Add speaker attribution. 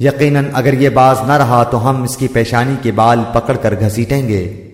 Speaker 1: یقیناً اگر یہ باز نہ رہا تو ہم اس کی پیشانی کے بال پکڑ کر گھسیٹیں گے۔